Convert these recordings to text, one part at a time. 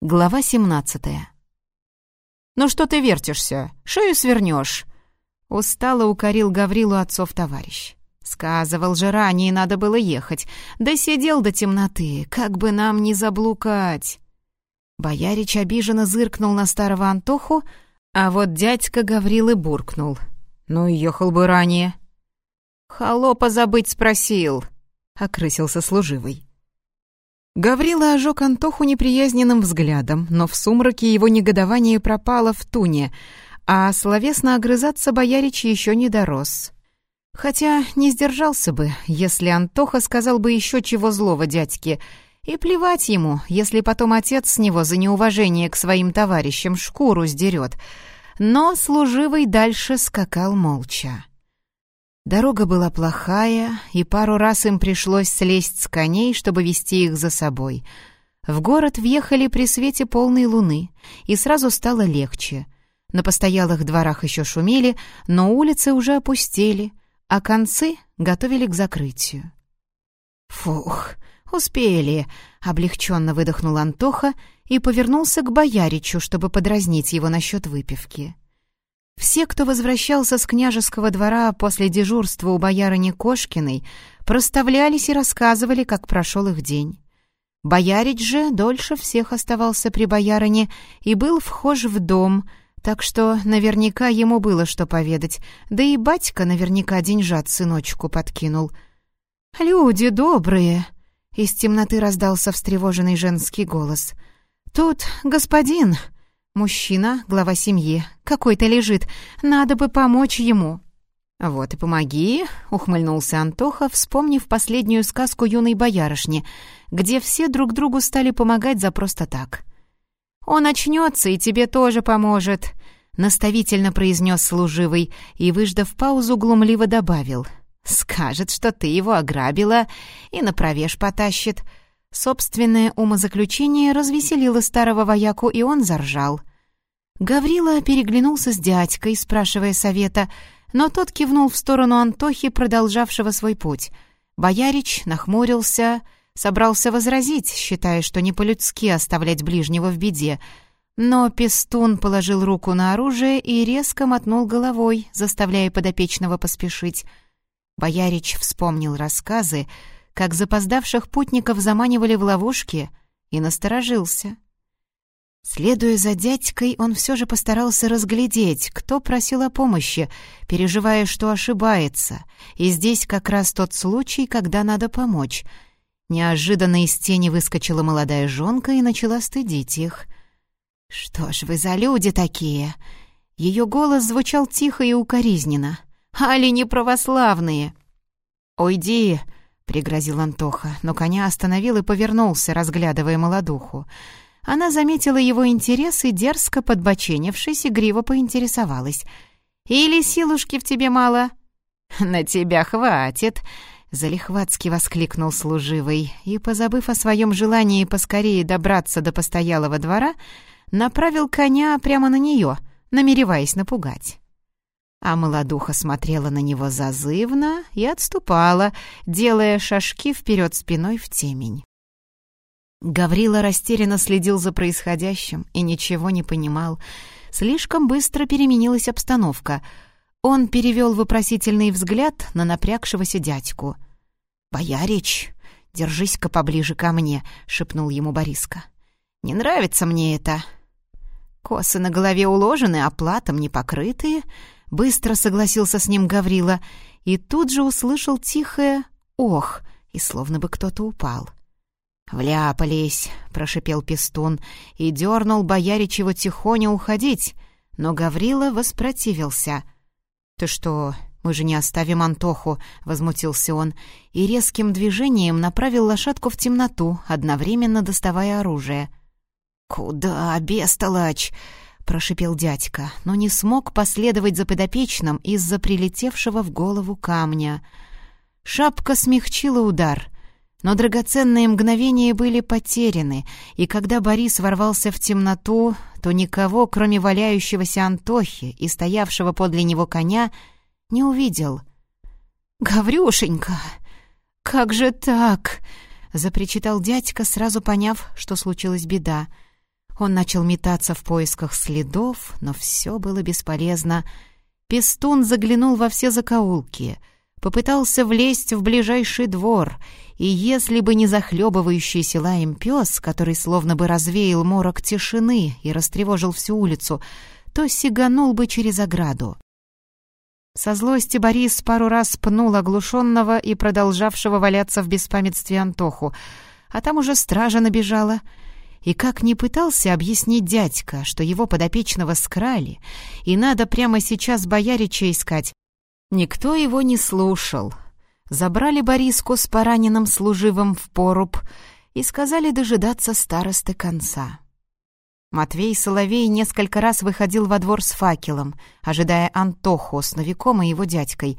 Глава 17 «Ну что ты вертишься? Шею свернешь!» Устало укорил Гаврилу отцов товарищ. Сказывал же ранее, надо было ехать. Да сидел до темноты, как бы нам не заблукать. Боярич обиженно зыркнул на старого Антоху, а вот дядька Гаврилы буркнул. «Ну, ехал бы ранее». «Холопа забыть спросил», — окрысился служивый. Гаврила ожег Антоху неприязненным взглядом, но в сумраке его негодование пропало в туне, а словесно огрызаться боярич еще не дорос. Хотя не сдержался бы, если Антоха сказал бы еще чего злого дядьке, и плевать ему, если потом отец с него за неуважение к своим товарищам шкуру сдерет. Но служивый дальше скакал молча. Дорога была плохая, и пару раз им пришлось слезть с коней, чтобы вести их за собой. В город въехали при свете полной луны, и сразу стало легче. На постоялых дворах еще шумели, но улицы уже опустели, а концы готовили к закрытию. «Фух, успели!» — облегченно выдохнул Антоха и повернулся к бояричу, чтобы подразнить его насчет выпивки. Все, кто возвращался с княжеского двора после дежурства у боярыни Кошкиной, проставлялись и рассказывали, как прошел их день. Боярич же дольше всех оставался при боярине и был вхож в дом, так что наверняка ему было что поведать, да и батька наверняка деньжат сыночку подкинул. «Люди добрые!» — из темноты раздался встревоженный женский голос. «Тут господин...» Мужчина, глава семьи, какой-то лежит, надо бы помочь ему». «Вот и помоги», — ухмыльнулся Антоха, вспомнив последнюю сказку юной боярышни, где все друг другу стали помогать за просто так. «Он очнется и тебе тоже поможет», — наставительно произнес служивый и, выждав паузу, глумливо добавил. «Скажет, что ты его ограбила и на провеж потащит». Собственное умозаключение развеселило старого вояку, и он заржал. Гаврила переглянулся с дядькой, спрашивая совета, но тот кивнул в сторону Антохи, продолжавшего свой путь. Боярич нахмурился, собрался возразить, считая, что не по-людски оставлять ближнего в беде, но Пестун положил руку на оружие и резко мотнул головой, заставляя подопечного поспешить. Боярич вспомнил рассказы, как запоздавших путников заманивали в ловушки, и насторожился — Следуя за дядькой, он все же постарался разглядеть, кто просил о помощи, переживая, что ошибается, и здесь как раз тот случай, когда надо помочь. Неожиданно из тени выскочила молодая жонка и начала стыдить их. «Что ж вы за люди такие?» Ее голос звучал тихо и укоризненно. «Али не православные!» «Уйди!» — пригрозил Антоха, но коня остановил и повернулся, разглядывая молодуху. Она заметила его интерес и, дерзко подбоченившись, игриво поинтересовалась. «Или силушки в тебе мало?» «На тебя хватит!» — залихватски воскликнул служивый и, позабыв о своем желании поскорее добраться до постоялого двора, направил коня прямо на нее, намереваясь напугать. А молодуха смотрела на него зазывно и отступала, делая шажки вперед спиной в темень. Гаврила растерянно следил за происходящим и ничего не понимал. Слишком быстро переменилась обстановка. Он перевел вопросительный взгляд на напрягшегося дядьку. «Боярич, держись-ка поближе ко мне», — шепнул ему Бориска. «Не нравится мне это». «Косы на голове уложены, а платом не покрытые», — быстро согласился с ним Гаврила и тут же услышал тихое «ох», и словно бы кто-то упал. «Вляпались», — прошипел Пестун и дернул Бояричева тихоня уходить, но Гаврила воспротивился. «Ты что, мы же не оставим Антоху», — возмутился он, и резким движением направил лошадку в темноту, одновременно доставая оружие. «Куда, бестолочь?» — прошипел дядька, но не смог последовать за подопечным из-за прилетевшего в голову камня. Шапка смягчила удар — но драгоценные мгновения были потеряны, и когда Борис ворвался в темноту, то никого, кроме валяющегося Антохи и стоявшего подле него коня, не увидел. «Гаврюшенька, как же так?» — запричитал дядька, сразу поняв, что случилась беда. Он начал метаться в поисках следов, но все было бесполезно. Пестун заглянул во все закоулки, попытался влезть в ближайший двор, и если бы не захлебывающийся лаем пес, который словно бы развеял морок тишины и растревожил всю улицу, то сиганул бы через ограду. Со злости Борис пару раз пнул оглушенного и продолжавшего валяться в беспамятстве Антоху, а там уже стража набежала — и как не пытался объяснить дядька, что его подопечного скрали, и надо прямо сейчас боярича искать, никто его не слушал. Забрали Бориску с пораненным служивым в поруб и сказали дожидаться старосты конца. Матвей Соловей несколько раз выходил во двор с факелом, ожидая Антоху с новиком и его дядькой.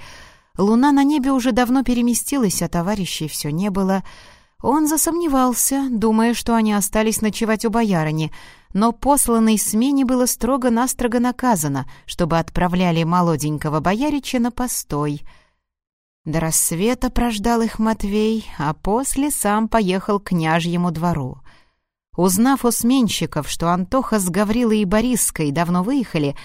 Луна на небе уже давно переместилась, а товарищей все не было — он засомневался, думая, что они остались ночевать у боярыни, но посланной смене было строго-настрого наказано, чтобы отправляли молоденького боярича на постой. До рассвета прождал их Матвей, а после сам поехал к княжьему двору. Узнав у сменщиков, что Антоха с Гаврилой и Бориской давно выехали,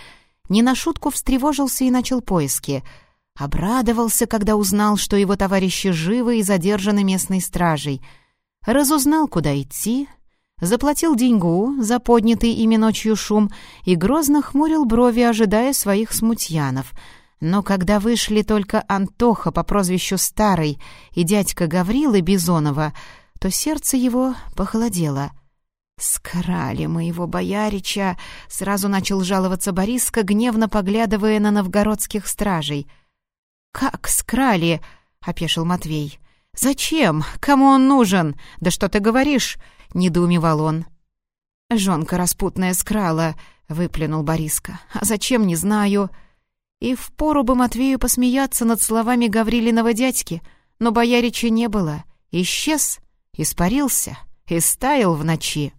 не на шутку встревожился и начал поиски — Обрадовался, когда узнал, что его товарищи живы и задержаны местной стражей. Разузнал, куда идти, заплатил деньгу за поднятый ими ночью шум и грозно хмурил брови, ожидая своих смутьянов. Но когда вышли только Антоха по прозвищу Старый и дядька Гаврилы Бизонова, то сердце его похолодело — «Скрали моего боярича!» — сразу начал жаловаться Бориска, гневно поглядывая на новгородских стражей — «Как скрали?» — опешил Матвей. «Зачем? Кому он нужен? Да что ты говоришь?» — недоумевал он. «Жонка распутная скрала», — выплюнул Бориска. «А зачем, не знаю». И впору бы Матвею посмеяться над словами Гаврилиного дядьки, но боярича не было. Исчез, испарился и стаял в ночи.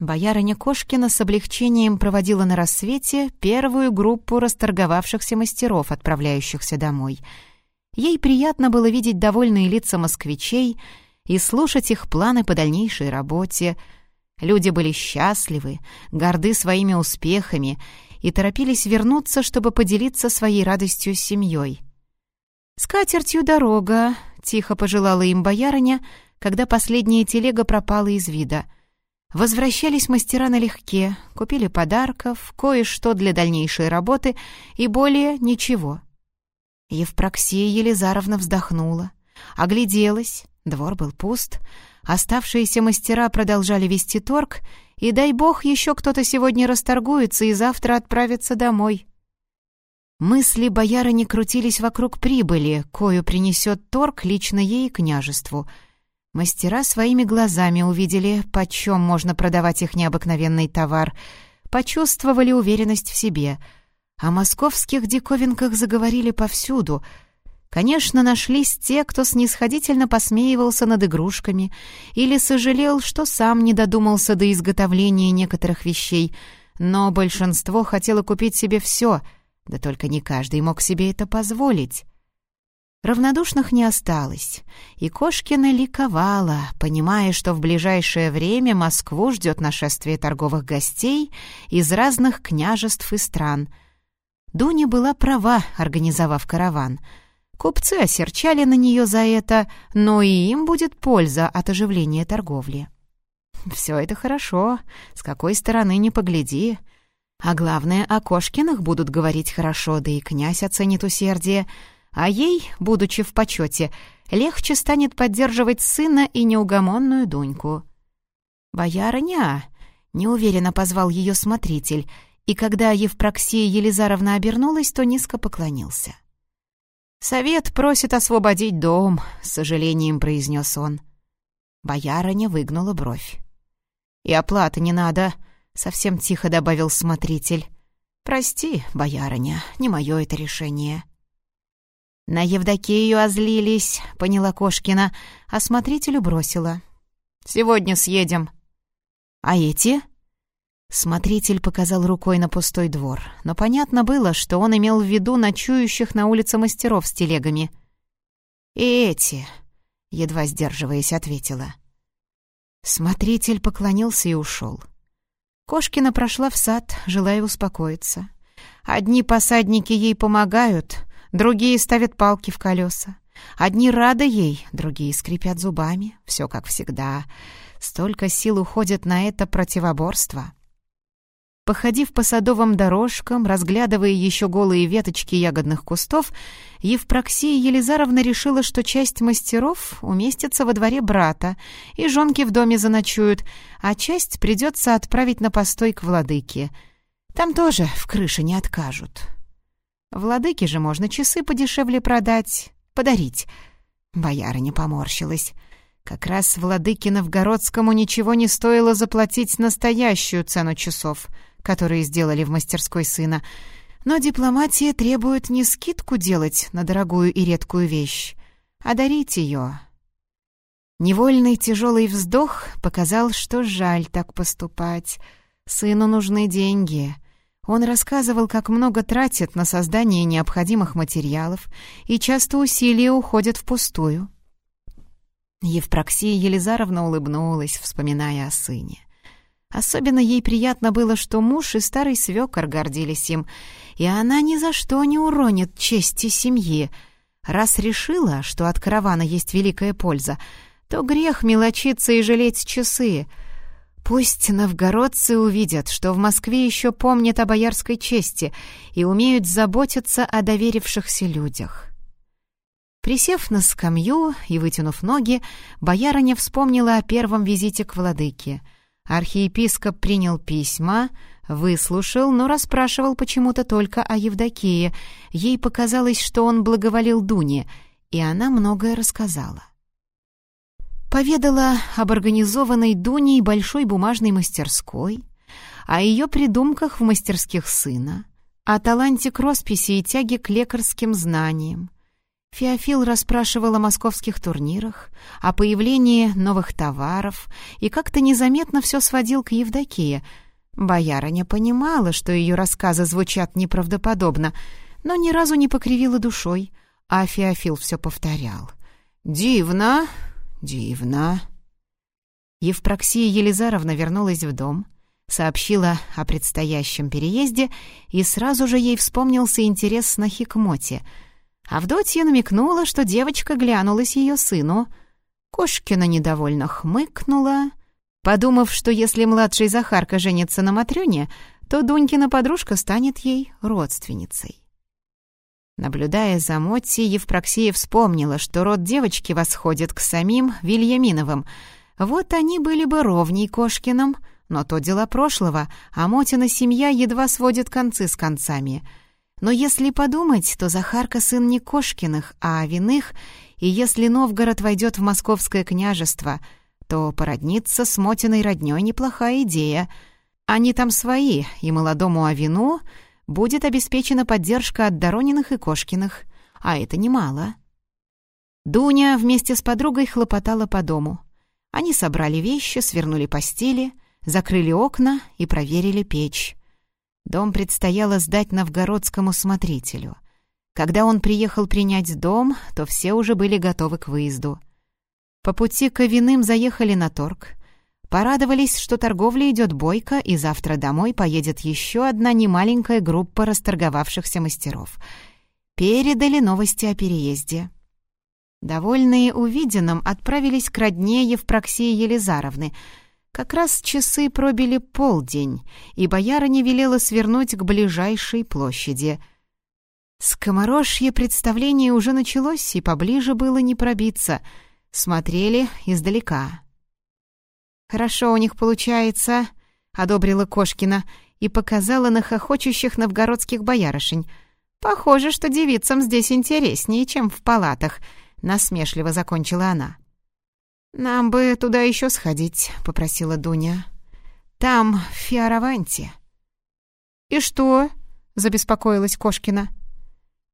Боярыня Кошкина с облегчением проводила на рассвете первую группу расторговавшихся мастеров, отправляющихся домой. Ей приятно было видеть довольные лица москвичей и слушать их планы по дальнейшей работе. Люди были счастливы, горды своими успехами и торопились вернуться, чтобы поделиться своей радостью с семьей. «С катертью дорога», — тихо пожелала им боярыня, когда последняя телега пропала из вида — Возвращались мастера налегке, купили подарков, кое-что для дальнейшей работы и более ничего. Евпроксия Елизаровна вздохнула, огляделась, двор был пуст, оставшиеся мастера продолжали вести торг, и, дай бог, еще кто-то сегодня расторгуется и завтра отправится домой. Мысли боярыни крутились вокруг прибыли, кою принесет торг лично ей и княжеству — Мастера своими глазами увидели, почем можно продавать их необыкновенный товар, почувствовали уверенность в себе. О московских диковинках заговорили повсюду. Конечно, нашлись те, кто снисходительно посмеивался над игрушками или сожалел, что сам не додумался до изготовления некоторых вещей, но большинство хотело купить себе все, да только не каждый мог себе это позволить. Равнодушных не осталось, и Кошкина ликовала, понимая, что в ближайшее время Москву ждет нашествие торговых гостей из разных княжеств и стран. Дуня была права, организовав караван. Купцы осерчали на нее за это, но и им будет польза от оживления торговли. Все это хорошо, с какой стороны не погляди. А главное, о Кошкиных будут говорить хорошо, да и князь оценит усердие — а ей, будучи в почете, легче станет поддерживать сына и неугомонную Дуньку. «Боярыня!» — неуверенно позвал ее смотритель, и когда Евпроксия Елизаровна обернулась, то низко поклонился. «Совет просит освободить дом», — с сожалением произнес он. Боярыня выгнула бровь. «И оплаты не надо», — совсем тихо добавил смотритель. «Прости, боярыня, не мое это решение». «На Евдокию озлились», — поняла Кошкина, а смотрителю бросила. «Сегодня съедем». «А эти?» Смотритель показал рукой на пустой двор, но понятно было, что он имел в виду ночующих на улице мастеров с телегами. «И эти», — едва сдерживаясь, ответила. Смотритель поклонился и ушел. Кошкина прошла в сад, желая успокоиться. Одни посадники ей помогают, другие ставят палки в колеса. Одни рады ей, другие скрипят зубами. Все как всегда. Столько сил уходит на это противоборство. Походив по садовым дорожкам, разглядывая еще голые веточки ягодных кустов, Евпроксия Елизаровна решила, что часть мастеров уместится во дворе брата, и жонки в доме заночуют, а часть придется отправить на постой к владыке. Там тоже в крыше не откажут. Владыке же можно часы подешевле продать, подарить. Бояра не поморщилась. Как раз владыке Новгородскому ничего не стоило заплатить настоящую цену часов — которые сделали в мастерской сына. Но дипломатия требует не скидку делать на дорогую и редкую вещь, а дарить ее. Невольный тяжелый вздох показал, что жаль так поступать. Сыну нужны деньги. Он рассказывал, как много тратит на создание необходимых материалов, и часто усилия уходят впустую. Евпроксия Елизаровна улыбнулась, вспоминая о сыне. Особенно ей приятно было, что муж и старый свекор гордились им, и она ни за что не уронит чести семьи. Раз решила, что от каравана есть великая польза, то грех мелочиться и жалеть часы. Пусть новгородцы увидят, что в Москве еще помнят о боярской чести и умеют заботиться о доверившихся людях. Присев на скамью и вытянув ноги, боярыня вспомнила о первом визите к владыке — Архиепископ принял письма, выслушал, но расспрашивал почему-то только о Евдокии. Ей показалось, что он благоволил Дуне, и она многое рассказала. Поведала об организованной Дуней большой бумажной мастерской, о ее придумках в мастерских сына, о таланте к росписи и тяге к лекарским знаниям, Феофил расспрашивал о московских турнирах, о появлении новых товаров и как-то незаметно все сводил к Евдокии. Боярыня понимала, что ее рассказы звучат неправдоподобно, но ни разу не покривила душой, а Феофил все повторял. «Дивно, дивно». Евпроксия Елизаровна вернулась в дом, сообщила о предстоящем переезде, и сразу же ей вспомнился интерес снохи к Моте — Авдотья намекнула, что девочка глянулась ее сыну. Кошкина недовольно хмыкнула, подумав, что если младший Захарка женится на Матрёне, то Дунькина подружка станет ей родственницей. Наблюдая за Мотти, Евпроксия вспомнила, что род девочки восходит к самим Вильяминовым. Вот они были бы ровней Кошкиным, но то дела прошлого, а Мотина семья едва сводит концы с концами — но если подумать, то Захарка сын не Кошкиных, а Виных, и если Новгород войдет в московское княжество, то породниться с Мотиной роднёй неплохая идея. Они там свои, и молодому Авину будет обеспечена поддержка от Дорониных и Кошкиных, а это немало. Дуня вместе с подругой хлопотала по дому. Они собрали вещи, свернули постели, закрыли окна и проверили печь. Дом предстояло сдать новгородскому смотрителю. Когда он приехал принять дом, то все уже были готовы к выезду. По пути к Авиным заехали на торг. Порадовались, что торговля идет бойко, и завтра домой поедет еще одна немаленькая группа расторговавшихся мастеров. Передали новости о переезде. Довольные увиденным отправились к родне Евпроксии Елизаровны — как раз часы пробили полдень, и боярыня велела свернуть к ближайшей площади. Скоморожье представление уже началось, и поближе было не пробиться. Смотрели издалека. «Хорошо у них получается», — одобрила Кошкина и показала на хохочущих новгородских боярышень. «Похоже, что девицам здесь интереснее, чем в палатах», — насмешливо закончила она. «Нам бы туда еще сходить», — попросила Дуня. «Там Фиараванти». «И что?» — забеспокоилась Кошкина.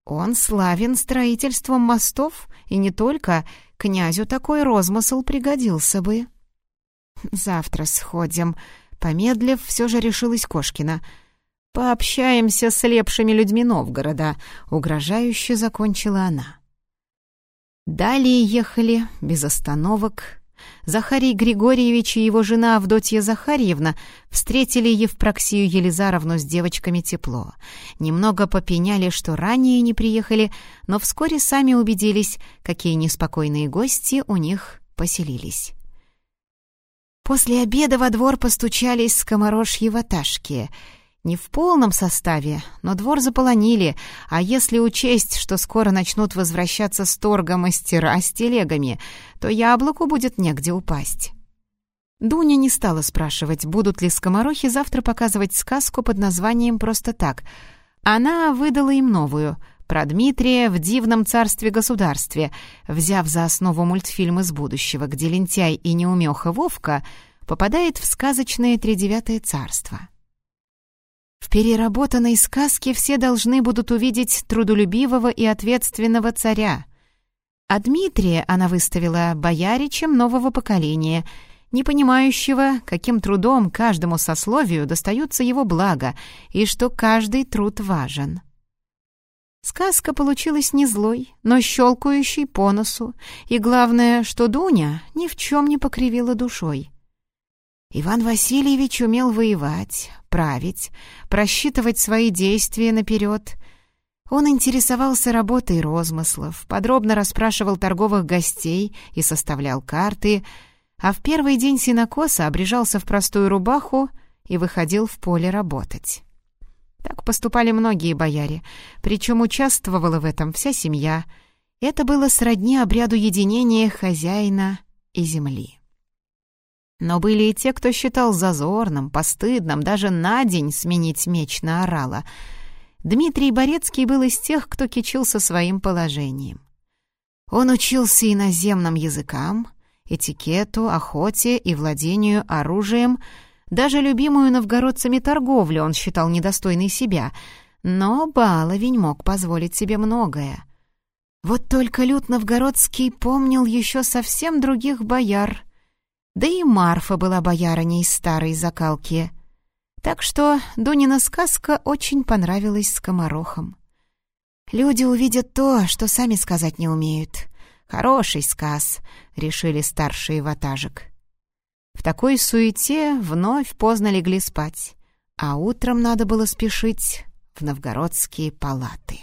«Он славен строительством мостов, и не только. Князю такой розмысл пригодился бы». «Завтра сходим», — помедлив, все же решилась Кошкина. «Пообщаемся с лепшими людьми Новгорода», — угрожающе закончила она. Далее ехали без остановок Захарий Григорьевич и его жена Авдотья Захарьевна встретили Евпроксию Елизаровну с девочками тепло. Немного попеняли, что ранее не приехали, но вскоре сами убедились, какие неспокойные гости у них поселились. После обеда во двор постучались скоморожьи ваташки — не в полном составе, но двор заполонили, а если учесть, что скоро начнут возвращаться с торга мастера с телегами, то яблоку будет негде упасть. Дуня не стала спрашивать, будут ли скоморохи завтра показывать сказку под названием «Просто так». Она выдала им новую — про Дмитрия в дивном царстве-государстве, взяв за основу мультфильм из будущего, где лентяй и неумеха Вовка попадает в сказочное тридевятое царство. В переработанной сказке все должны будут увидеть трудолюбивого и ответственного царя. А Дмитрия она выставила бояричем нового поколения, не понимающего, каким трудом каждому сословию достаются его блага и что каждый труд важен. Сказка получилась не злой, но щелкающей по носу, и главное, что Дуня ни в чем не покривила душой. Иван Васильевич умел воевать, править, просчитывать свои действия наперед. Он интересовался работой розмыслов, подробно расспрашивал торговых гостей и составлял карты, а в первый день синокоса обрежался в простую рубаху и выходил в поле работать. Так поступали многие бояре, причем участвовала в этом вся семья. Это было сродни обряду единения хозяина и земли. Но были и те, кто считал зазорным, постыдным даже на день сменить меч на орала. Дмитрий Борецкий был из тех, кто кичился своим положением. Он учился иноземным языкам, этикету, охоте и владению оружием, даже любимую новгородцами торговлю он считал недостойной себя, но Баловень мог позволить себе многое. Вот только Люд Новгородский помнил еще совсем других бояр — да и Марфа была боярыней старой закалки. Так что Дунина сказка очень понравилась скоморохам. «Люди увидят то, что сами сказать не умеют. Хороший сказ», — решили старшие ватажек. В такой суете вновь поздно легли спать, а утром надо было спешить в новгородские палаты.